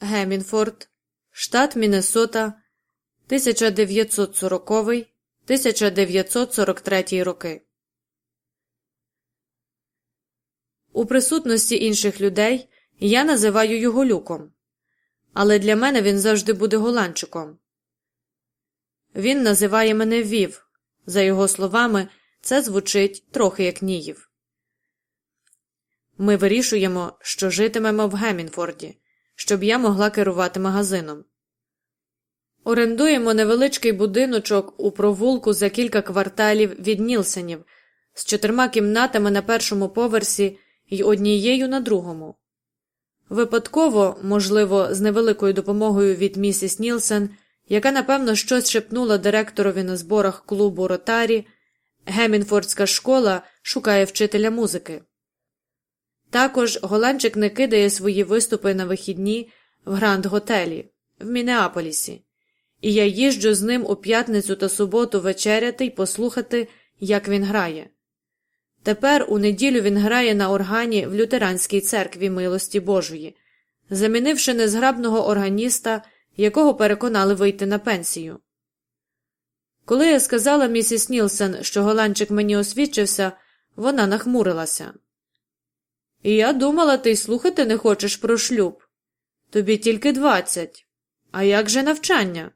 Гемінфорд, штат Міннесота, 1940-1943 роки. У присутності інших людей я називаю його люком, але для мене він завжди буде голландчиком. Він називає мене Вів. За його словами, це звучить трохи як Ніїв. Ми вирішуємо, що житимемо в Гемінфорді, щоб я могла керувати магазином. Орендуємо невеличкий будиночок у провулку за кілька кварталів від Нілсенів з чотирма кімнатами на першому поверсі і однією на другому. Випадково, можливо, з невеликою допомогою від місіс Нілсен, яка напевно щось шепнула директорові на зборах клубу Ротарі, Гемінфордська школа шукає вчителя музики. Також голландчик не кидає свої виступи на вихідні в Гранд Готелі в Мінеаполісі, і я їжджу з ним у п'ятницю та суботу вечеряти й послухати, як він грає. Тепер у неділю він грає на органі в лютеранській церкві милості Божої, замінивши незграбного органіста, якого переконали вийти на пенсію. Коли я сказала місіс Нілсен, що голландчик мені освідчився, вона нахмурилася. І я думала, ти й слухати не хочеш про шлюб. Тобі тільки двадцять. А як же навчання?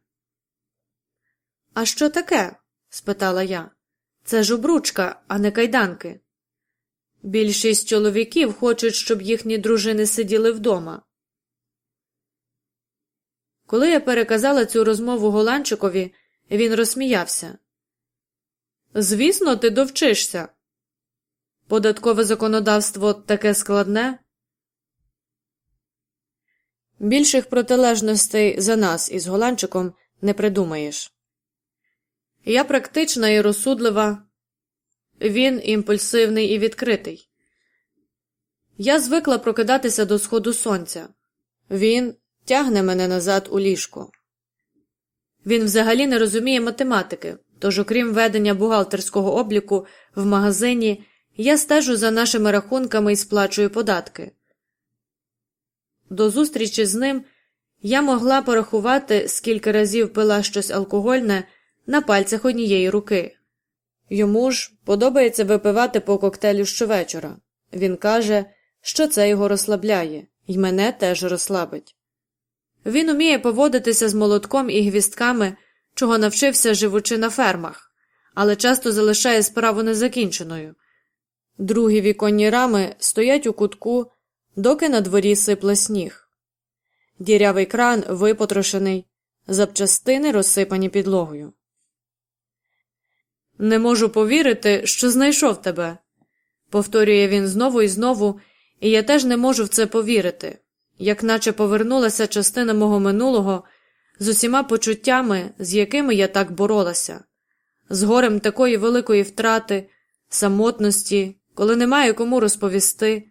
А що таке? спитала я. Це ж обручка, а не кайданки. Більшість чоловіків хочуть, щоб їхні дружини сиділи вдома. Коли я переказала цю розмову голландчикові, він розсміявся. Звісно, ти довчишся. Податкове законодавство таке складне. Більших протилежностей за нас із голландчиком не придумаєш. Я практична і розсудлива, він імпульсивний і відкритий. Я звикла прокидатися до сходу сонця. Він тягне мене назад у ліжко. Він взагалі не розуміє математики, тож, окрім ведення бухгалтерського обліку в магазині, я стежу за нашими рахунками і сплачую податки. До зустрічі з ним я могла порахувати, скільки разів пила щось алкогольне на пальцях однієї руки. Йому ж подобається випивати по коктейлю щовечора. Він каже, що це його розслабляє, і мене теж розслабить. Він уміє поводитися з молотком і гвістками, чого навчився живучи на фермах, але часто залишає справу незакінченою. Другі віконні рами стоять у кутку, доки на дворі сипле сніг. Дірявий кран випотрошений, запчастини розсипані підлогою. Не можу повірити, що знайшов тебе, повторює він знову і знову, і я теж не можу в це повірити, як наче повернулася частина мого минулого з усіма почуттями, з якими я так боролася, з горем такої великої втрати, самотності, коли немає кому розповісти,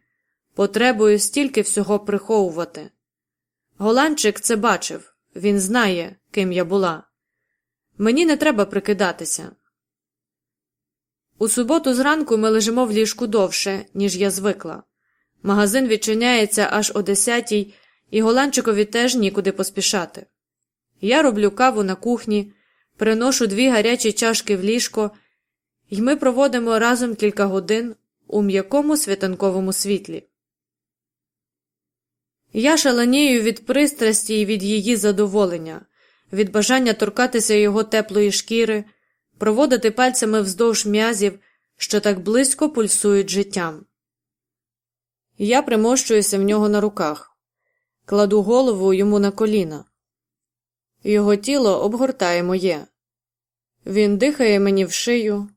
потребую стільки всього приховувати. Голландчик це бачив, він знає, ким я була. Мені не треба прикидатися. У суботу зранку ми лежимо в ліжку довше, ніж я звикла. Магазин відчиняється аж о десятій, і голландчикові теж нікуди поспішати. Я роблю каву на кухні, приношу дві гарячі чашки в ліжко, і ми проводимо разом кілька годин у м'якому світанковому світлі. Я шаленію від пристрасті і від її задоволення, від бажання торкатися його теплої шкіри проводити пальцями вздовж м'язів, що так близько пульсують життям. Я примощуюся в нього на руках, кладу голову йому на коліна. Його тіло обгортає моє. Він дихає мені в шию,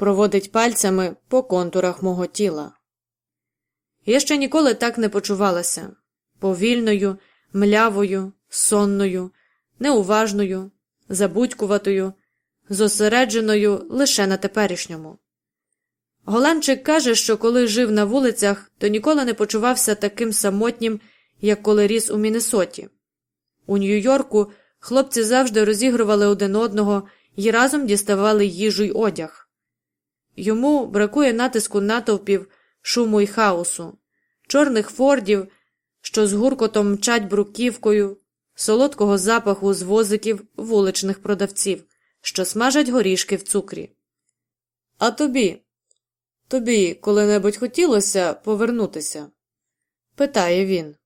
проводить пальцями по контурах мого тіла. Я ще ніколи так не почувалася повільною, млявою, сонною, неуважною, забудькуватою, зосередженою лише на теперішньому. Голландчик каже, що коли жив на вулицях, то ніколи не почувався таким самотнім, як коли ріс у Міннесоті. У Нью-Йорку хлопці завжди розігрували один одного і разом діставали їжу й одяг. Йому бракує натиску натовпів, шуму й хаосу, чорних фордів, що з гуркотом мчать бруківкою, солодкого запаху з возиків вуличних продавців, що смажать горішки в цукрі. А тобі? Тобі коли-небудь хотілося повернутися? питає він.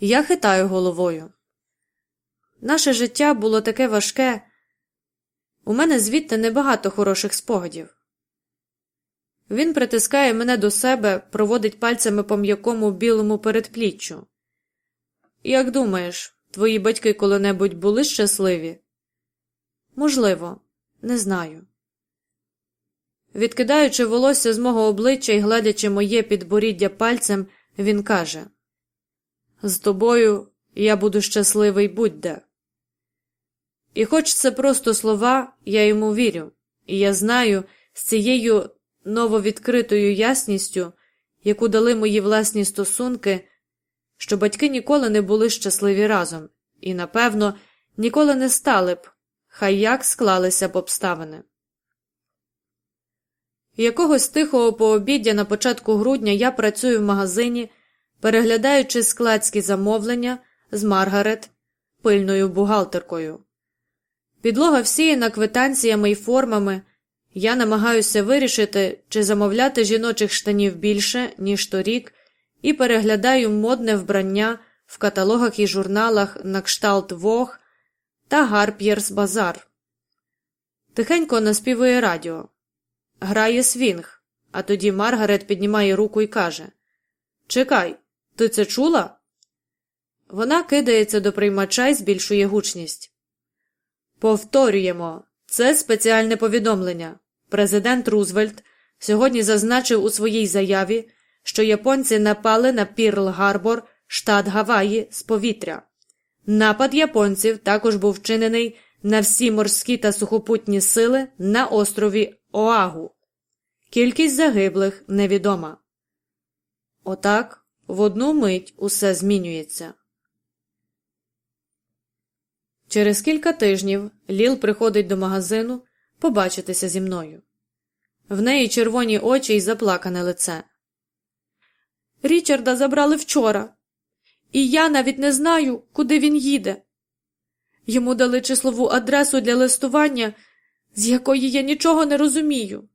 Я хитаю головою. Наше життя було таке важке. У мене звідти небагато хороших спогадів. Він притискає мене до себе, проводить пальцями по м'якому білому передпліччю. Як думаєш, твої батьки коли-небудь були щасливі? Можливо, не знаю. Відкидаючи волосся з мого обличчя і гладячи моє підборіддя пальцем, він каже З тобою я буду щасливий будь-де. І хоч це просто слова, я йому вірю, і я знаю з цією нововідкритою ясністю, яку дали мої власні стосунки, що батьки ніколи не були щасливі разом, і, напевно, ніколи не стали б, хай як склалися б обставини. Якогось тихого пообіддя на початку грудня я працюю в магазині, переглядаючи складські замовлення з Маргарет, пильною бухгалтеркою. Підлога всіяна квитанціями і формами. Я намагаюся вирішити, чи замовляти жіночих штанів більше, ніж торік, і переглядаю модне вбрання в каталогах і журналах на кшталт Vogue та Harper's Bazaar. Тихенько наспівує радіо. Грає свінг, а тоді Маргарет піднімає руку і каже Чекай, ти це чула? Вона кидається до приймача і збільшує гучність. Повторюємо, це спеціальне повідомлення. Президент Рузвельт сьогодні зазначив у своїй заяві, що японці напали на Пірл Гарбор, штат Гаваї, з повітря. Напад японців також був вчинений на всі морські та сухопутні сили на острові Оагу. Кількість загиблих невідома. Отак в одну мить усе змінюється. Через кілька тижнів Ліл приходить до магазину побачитися зі мною. В неї червоні очі й заплакане лице. Річарда забрали вчора, і я навіть не знаю, куди він їде. Йому дали числову адресу для листування, з якої я нічого не розумію.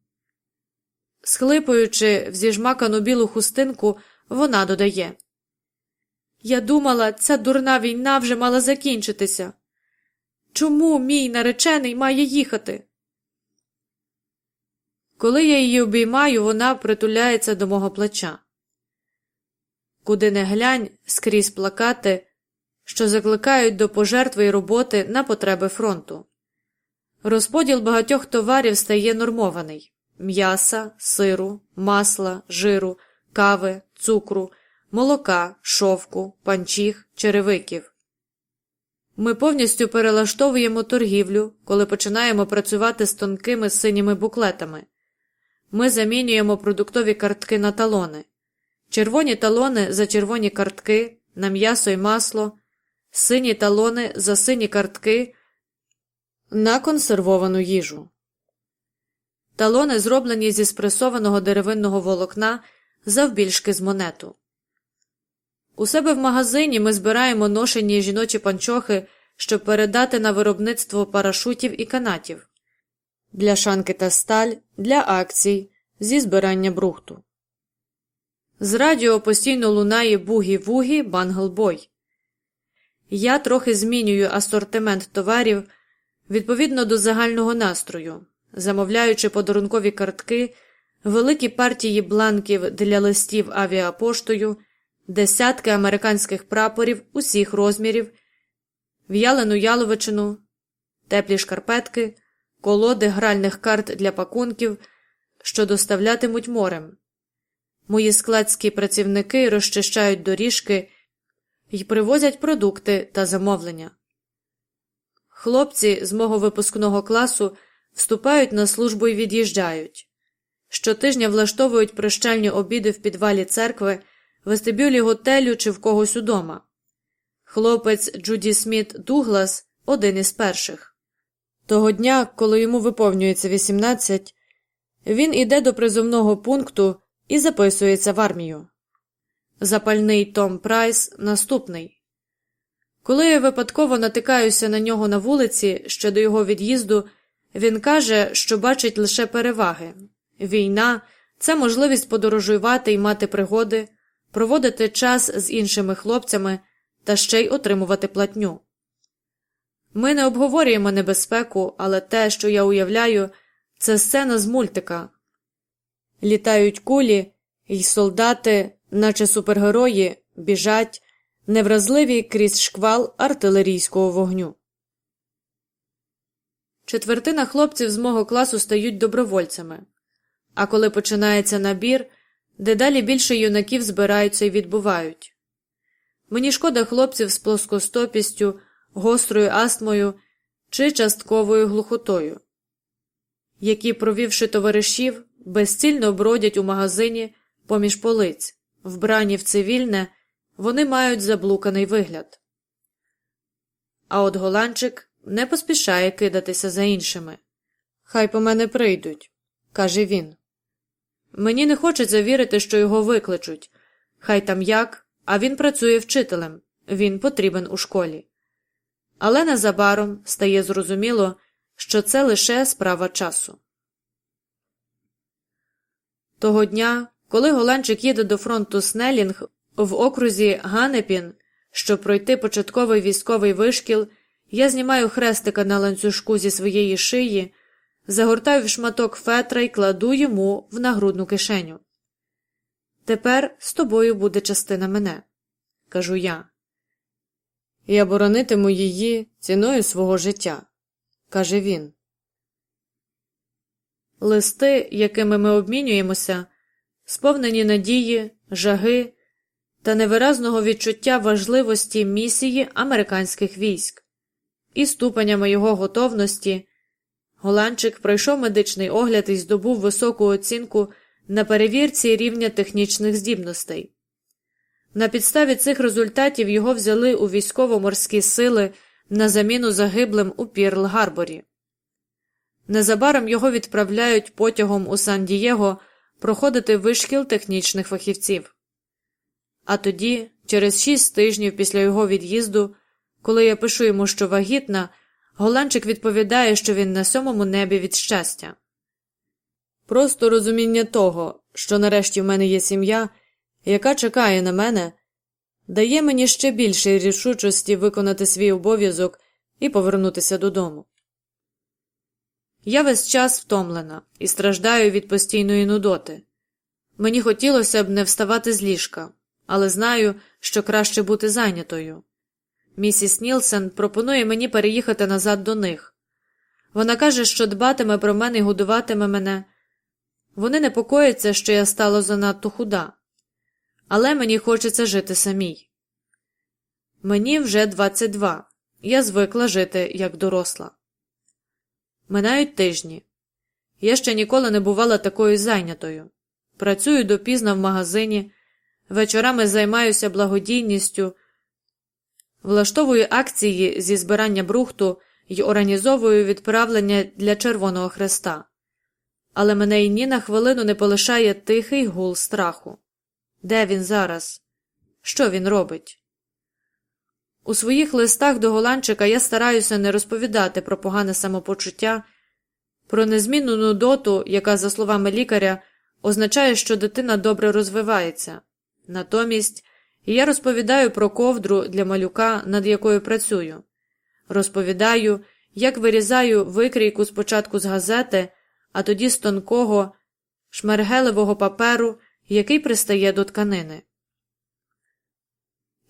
Схлипуючи в зіжмакану білу хустинку, вона додає Я думала, ця дурна війна вже мала закінчитися. Чому мій наречений має їхати? Коли я її обіймаю, вона притуляється до мого плеча. Куди не глянь скрізь плакати, що закликають до пожертви й роботи на потреби фронту. Розподіл багатьох товарів стає нормований м'яса, сиру, масла, жиру, кави, цукру, молока, шовку, панчіх, черевиків. Ми повністю перелаштовуємо торгівлю, коли починаємо працювати з тонкими синіми буклетами. Ми замінюємо продуктові картки на талони, червоні талони за червоні картки, на м'ясо й масло, сині талони за сині картки на консервовану їжу. Талони зроблені зі спресованого деревинного волокна завбільшки з монету. У себе в магазині ми збираємо ношені жіночі панчохи, щоб передати на виробництво парашутів і канатів для шанки та сталь, для акцій зі збирання брухту. З радіо постійно лунає бугі-вугі банглбой. Я трохи змінюю асортимент товарів відповідно до загального настрою, замовляючи подарункові картки, великі партії бланків для листів авіапоштою десятки американських прапорів усіх розмірів, в'ялену яловичину, теплі шкарпетки, колоди гральних карт для пакунків, що доставлятимуть морем. Мої складські працівники розчищають доріжки і привозять продукти та замовлення. Хлопці з мого випускного класу вступають на службу і від'їжджають. Щотижня влаштовують прощальні обіди в підвалі церкви вестибюлі готелю чи в когось удома. Хлопець Джуді Сміт Дуглас один із перших. Того дня, коли йому виповнюється 18, він іде до призовного пункту і записується в армію. Запальний Том Прайс наступний. Коли я випадково натикаюся на нього на вулиці ще до його від'їзду, він каже, що бачить лише переваги війна це можливість подорожувати і мати пригоди, проводити час з іншими хлопцями та ще й отримувати платню. Ми не обговорюємо небезпеку, але те, що я уявляю, це сцена з мультика. Літають кулі, й солдати, наче супергерої, біжать, невразливі крізь шквал артилерійського вогню. Четвертина хлопців з мого класу стають добровольцями, а коли починається набір, дедалі більше юнаків збираються і відбувають. Мені шкода хлопців з плоскостопістю, гострою астмою чи частковою глухотою, які, провівши товаришів, безцільно бродять у магазині поміж полиць, вбрані в цивільне, вони мають заблуканий вигляд. А от голландчик не поспішає кидатися за іншими. Хай по мене прийдуть, каже він. Мені не хочеться вірити, що його викличуть. Хай там як, а він працює вчителем, він потрібен у школі. Але незабаром стає зрозуміло, що це лише справа часу. Того дня, коли голландчик їде до фронту Снелінг в окрузі Ганепін, щоб пройти початковий військовий вишкіл, я знімаю хрестика на ланцюжку зі своєї шиї, загортаю в шматок фетра і кладу йому в нагрудну кишеню. Тепер з тобою буде частина мене, кажу я. Я боронитиму її ціною свого життя, каже він. Листи, якими ми обмінюємося, сповнені надії, жаги та невиразного відчуття важливості місії американських військ і ступенями його готовності. Голландчик пройшов медичний огляд і здобув високу оцінку на перевірці рівня технічних здібностей. На підставі цих результатів його взяли у військово-морські сили на заміну загиблим у Пірл Гарборі. Незабаром його відправляють потягом у Сан Дієго проходити вишкіл технічних фахівців. А тоді, через шість тижнів після його від'їзду, коли я пишу йому, що вагітна, голландчик відповідає, що він на сьомому небі від щастя. Просто розуміння того, що нарешті в мене є сім'я, яка чекає на мене, дає мені ще більше рішучості виконати свій обов'язок і повернутися додому. Я весь час втомлена і страждаю від постійної нудоти. Мені хотілося б не вставати з ліжка, але знаю, що краще бути зайнятою. Місіс Нілсен пропонує мені переїхати назад до них. Вона каже, що дбатиме про мене і годуватиме мене. Вони непокояться, що я стала занадто худа, але мені хочеться жити самій. Мені вже 22. Я звикла жити як доросла. Минають тижні. Я ще ніколи не бувала такою зайнятою. Працюю допізно в магазині, вечорами займаюся благодійністю, влаштовую акції зі збирання брухту і організовую відправлення для Червоного Хреста. Але мене й ні на хвилину не полишає тихий гул страху. Де він зараз? Що він робить? У своїх листах до голландчика я стараюся не розповідати про погане самопочуття, про незмінну нудоту, яка, за словами лікаря, означає, що дитина добре розвивається. Натомість я розповідаю про ковдру для малюка, над якою працюю, розповідаю, як вирізаю викрійку спочатку з газети, а тоді з тонкого, шмергелевого паперу, який пристає до тканини.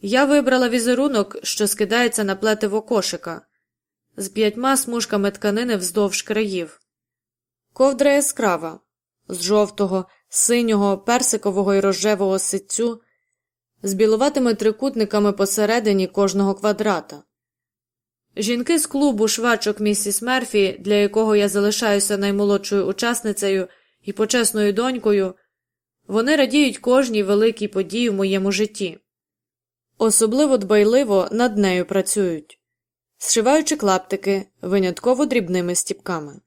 Я вибрала візерунок, що скидається на плетиво кошика, з п'ятьма смужками тканини вздовж країв. Ковдра яскрава, з жовтого, синього, персикового і рожевого ситцю, з білуватими трикутниками посередині кожного квадрата. Жінки з клубу швачок місіс Мерфі, для якого я залишаюся наймолодшою учасницею і почесною донькою, вони радіють кожній великій події в моєму житті. Особливо дбайливо над нею працюють, зшиваючи клаптики винятково дрібними стіпками.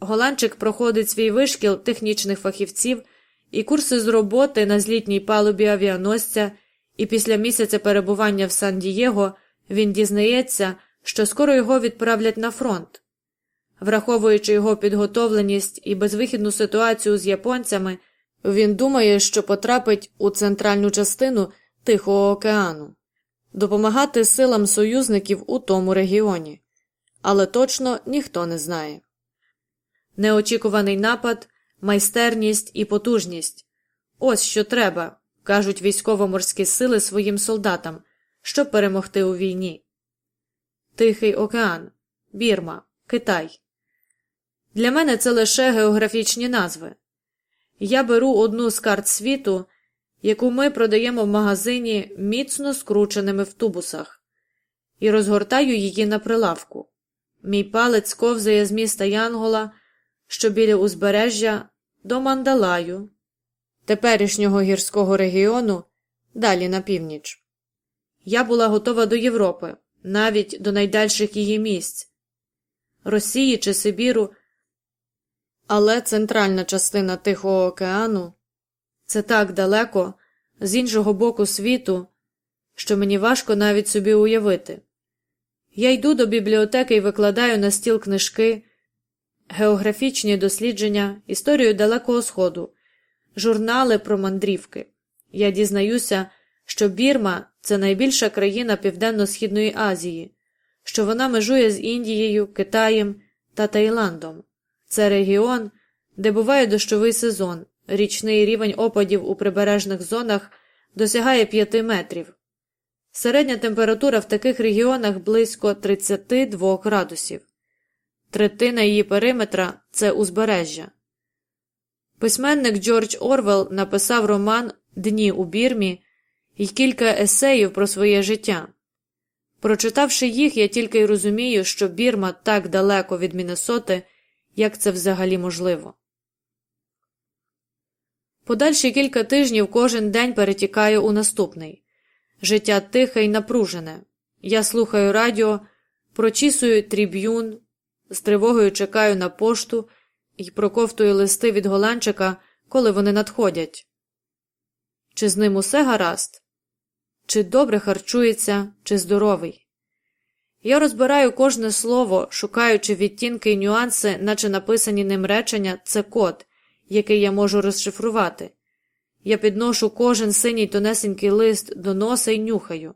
Голландчик проходить свій вишкіл технічних фахівців і курси з роботи на злітній палубі авіаносця, і після місяця перебування в Сан Дієго він дізнається, що скоро його відправлять на фронт. Враховуючи його підготовленість і безвихідну ситуацію з японцями, він думає, що потрапить у центральну частину Тихого океану, допомагати силам союзників у тому регіоні, але точно ніхто не знає. Неочікуваний напад, майстерність і потужність ось що треба, кажуть військово-морські сили своїм солдатам, щоб перемогти у війні. Тихий океан, Бірма, Китай. Для мене це лише географічні назви. Я беру одну з карт світу, яку ми продаємо в магазині міцно скрученими в тубусах, і розгортаю її на прилавку. Мій палець ковзає з міста Янгола, що біля узбережжя до Мандалаю, теперішнього гірського регіону, далі на північ. Я була готова до Європи, навіть до найдальших її місць Росії чи Сибіру. Але центральна частина Тихого океану це так далеко, з іншого боку світу, що мені важко навіть собі уявити. Я йду до бібліотеки і викладаю на стіл книжки, географічні дослідження, історію Далекого Сходу, журнали про мандрівки. Я дізнаюся, що Бірма це найбільша країна Південно-Східної Азії, що вона межує з Індією, Китаєм та Таїландом. Це регіон, де буває дощовий сезон, річний рівень опадів у прибережних зонах досягає 5 метрів. Середня температура в таких регіонах близько 32 градусів. Третина її периметра це узбережжя. Письменник Джордж Орвел написав роман Дні у Бірмі і кілька есеїв про своє життя. Прочитавши їх, я тільки й розумію, що Бірма так далеко від Міннесоти, як це взагалі можливо. Подальші кілька тижнів кожен день перетікає у наступний життя тихе й напружене. Я слухаю радіо, прочісую тріб'юн, з тривогою чекаю на пошту і проковтую листи від голландчика, коли вони надходять. Чи з ним усе гаразд? Чи добре харчується, чи здоровий? Я розбираю кожне слово, шукаючи відтінки й нюанси, наче написані ним речення, це код, який я можу розшифрувати. Я підношу кожен синій тонесенький лист до носа й нюхаю.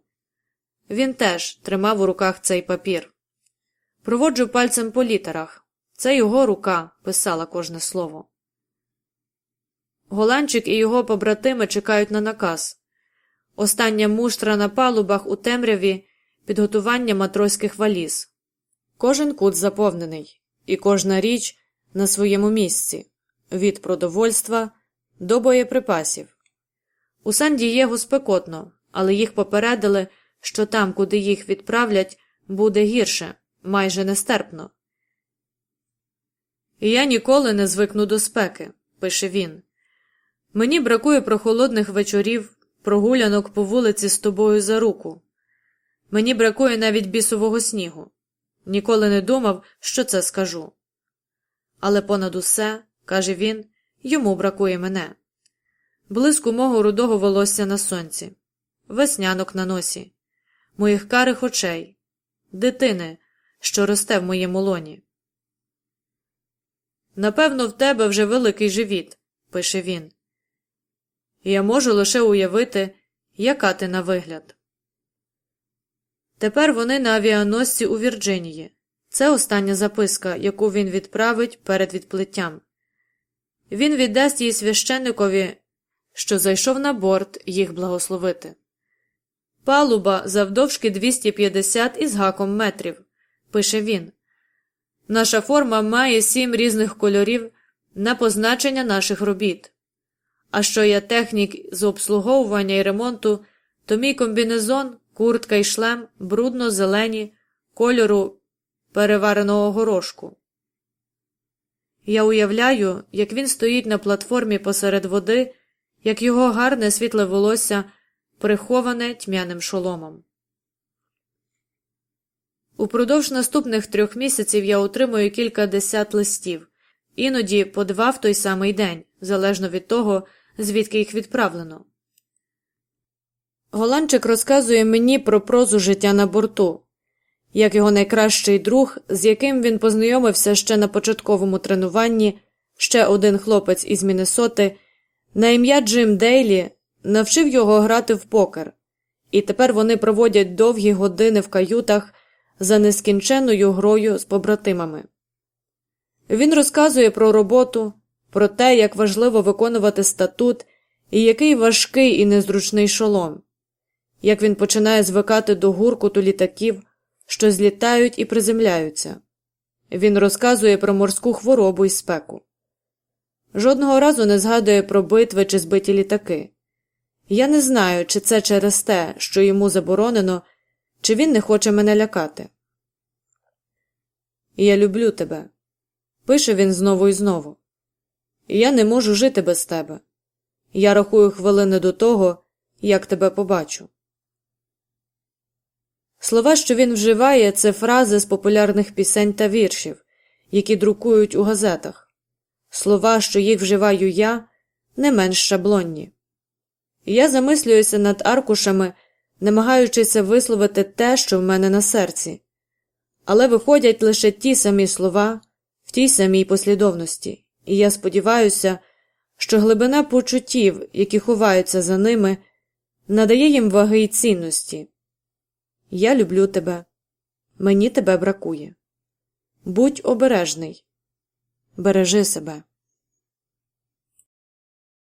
Він теж тримав у руках цей папір. Проводжу пальцем по літерах. Це його рука писала кожне слово. Голанчик і його побратими чекають на наказ. Остання муштра на палубах у темряві підготування матроських валіз. Кожен кут заповнений, і кожна річ на своєму місці від продовольства до боєприпасів. У Сан Дієго спекотно, але їх попередили, що там, куди їх відправлять, буде гірше, майже нестерпно. Я ніколи не звикну до спеки, пише він. Мені бракує прохолодних вечорів, прогулянок по вулиці з тобою за руку. Мені бракує навіть бісового снігу. Ніколи не думав, що це скажу. Але понад усе, каже він, йому бракує мене. Блиску мого рудого волосся на сонці, веснянок на носі, моїх карих очей, дитини, що росте в моєму лоні. Напевно, в тебе вже великий живіт, пише він. Я можу лише уявити, яка ти на вигляд. Тепер вони на авіаносці у Вірджинії. Це остання записка, яку він відправить перед відплиттям. Він віддасть її священникові, що зайшов на борт їх благословити. Палуба завдовжки 250 із гаком метрів, пише він. Наша форма має сім різних кольорів на позначення наших робіт. А що я технік з обслуговування і ремонту, то мій комбінезон, куртка і шлем брудно зелені, кольору перевареного горошку. Я уявляю, як він стоїть на платформі посеред води, як його гарне світле волосся приховане тьмяним шоломом. Упродовж наступних трьох місяців я отримую кілька десят листів, іноді по два в той самий день, залежно від того, звідки їх відправлено. Голанчик розказує мені про прозу життя на борту, як його найкращий друг, з яким він познайомився ще на початковому тренуванні, ще один хлопець із Міннесоти, на ім'я Джим Дейлі, навчив його грати в покер, і тепер вони проводять довгі години в каютах за нескінченною грою з побратимами. Він розказує про роботу, про те, як важливо виконувати статут і який важкий і незручний шолом, як він починає звикати до гуркуту літаків, що злітають і приземляються. Він розказує про морську хворобу і спеку. Жодного разу не згадує про битви чи збиті літаки. Я не знаю, чи це через те, що йому заборонено, чи він не хоче мене лякати. Я люблю тебе. Пише він знову і знову. Я не можу жити без тебе. Я рахую хвилини до того, як тебе побачу. Слова, що він вживає, це фрази з популярних пісень та віршів, які друкують у газетах. Слова, що їх вживаю я, не менш шаблонні. Я замислююся над аркушами, намагаючися висловити те, що в мене на серці, але виходять лише ті самі слова в тій самій послідовності, і я сподіваюся, що глибина почуттів, які ховаються за ними, надає їм ваги й цінності. Я люблю тебе, мені тебе бракує. Будь обережний, бережи себе.